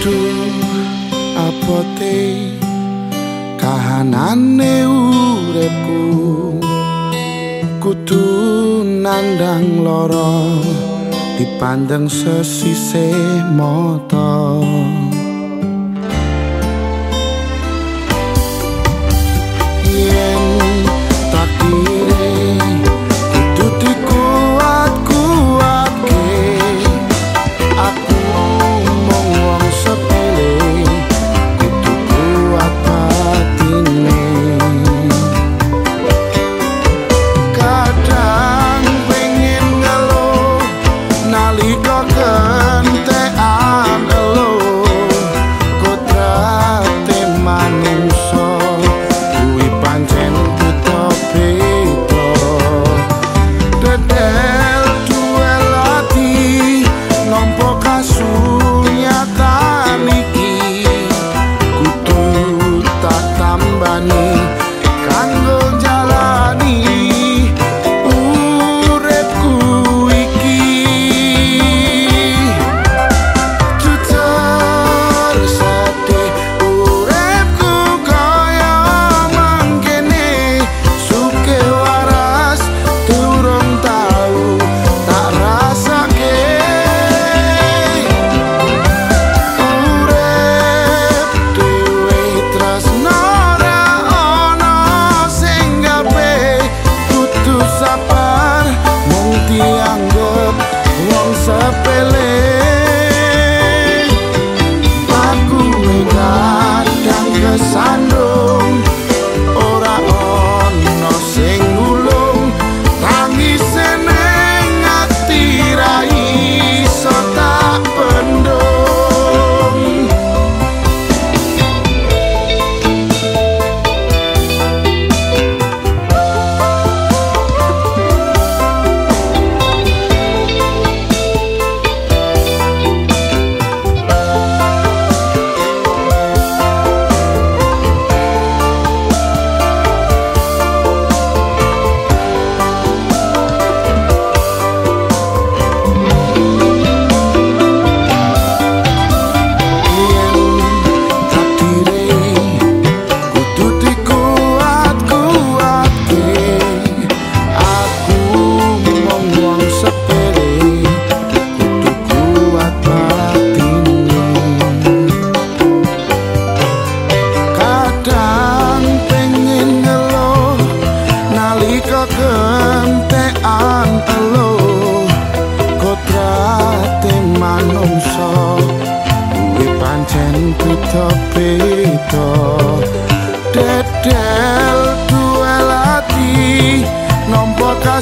Kudu apote kahanane urepku Kudu nandang lara dipandang sesise mata.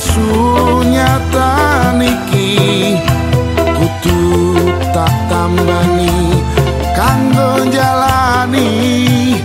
Nompo kasunyatan iki kudu tak tambani kanggo jalani